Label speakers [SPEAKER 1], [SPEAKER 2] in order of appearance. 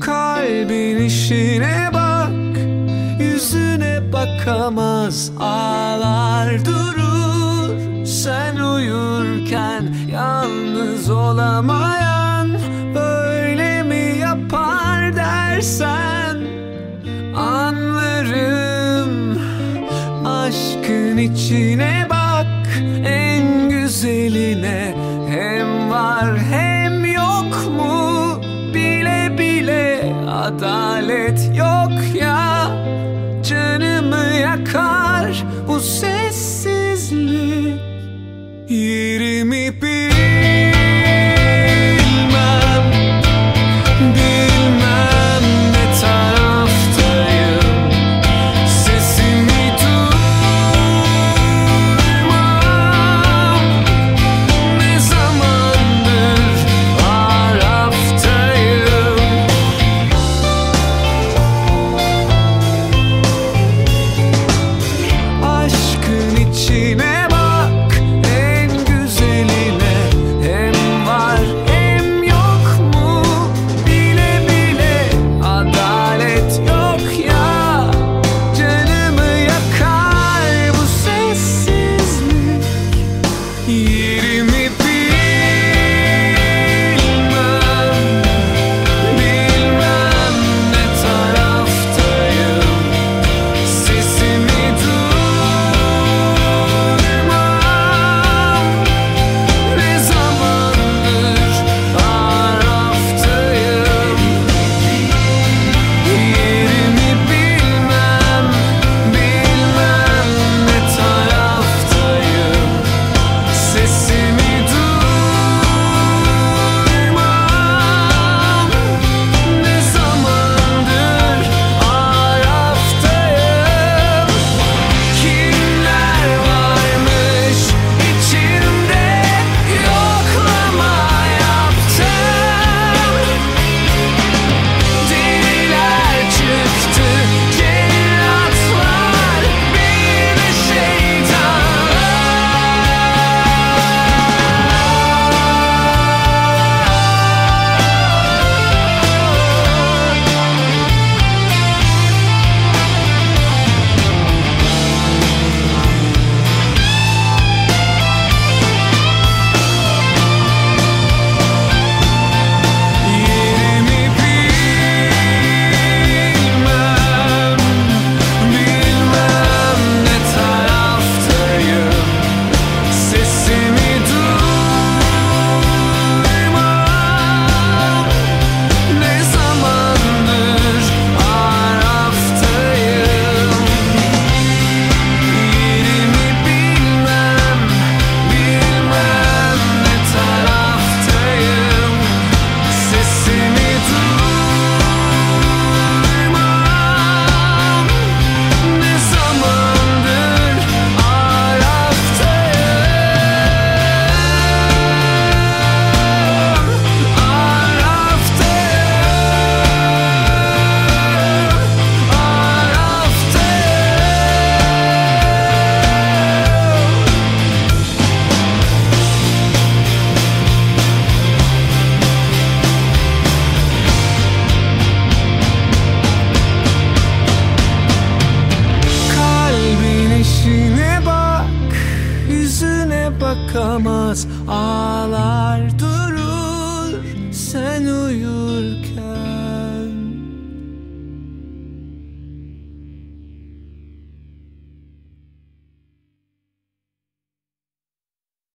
[SPEAKER 1] Kalbin işine bak Yüzüne bakamaz. Ağlar durur Sen uyurken Yalnız olamayan Böyle mi yapar dersen? Anlarım Aşkın içine bak. adalet yok ya. Canımı yakar bu sessizlik. Uyuyamaz ağlar durur sen uyur.